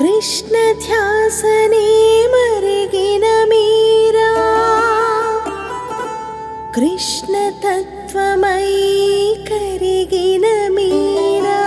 कृष्ण ध्यासने मृगिन मीरा कृष्ण तत्त्वमयी करिगिन मीरा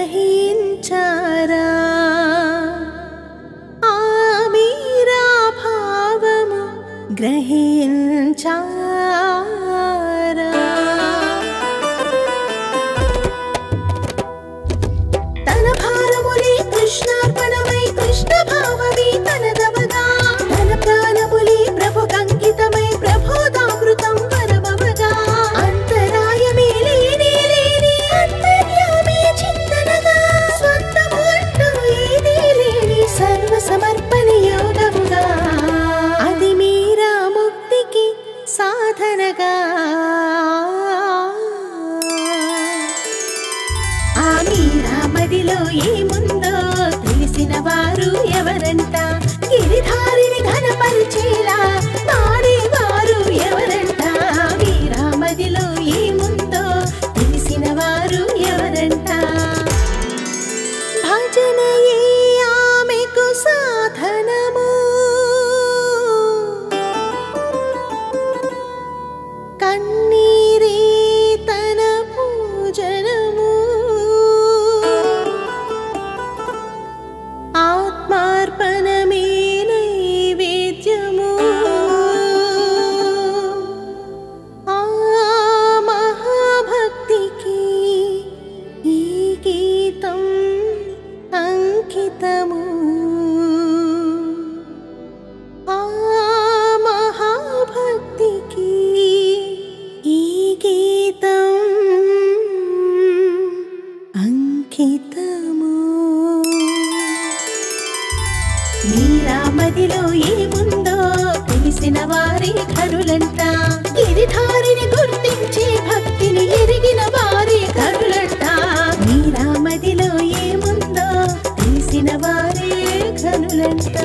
ग्रही భావము भाव्रहि మీరామదిలో ఏముందో తెలిసిన వారి కరులంట గిరిధారిని గుర్తించి భక్తిని ఎరిగిన వారి కరులంట మీరామదిలో ఏముందో తెలిసిన వారే కరులంట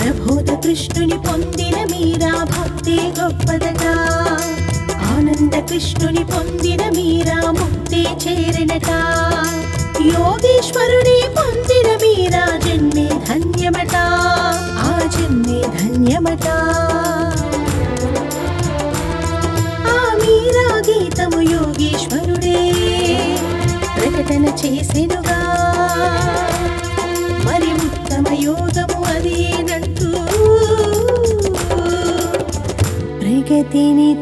ప్రబోధ కృష్ణుని పొందిన మీరా భక్తి గొప్పదట. ఆనంద కృష్ణుని పొందిన మీరా ముక్తి చేరినట. యోగేశ్వరుని పొందిన మీరా జన్మే ధన్యమట. ఆ జన్మే ధన్యమట. ఆ మీరా గీతము యోగేశ్వరుడే. ప్రకటన చేసెనుగా. మరి ఉత్తమ యోగం they need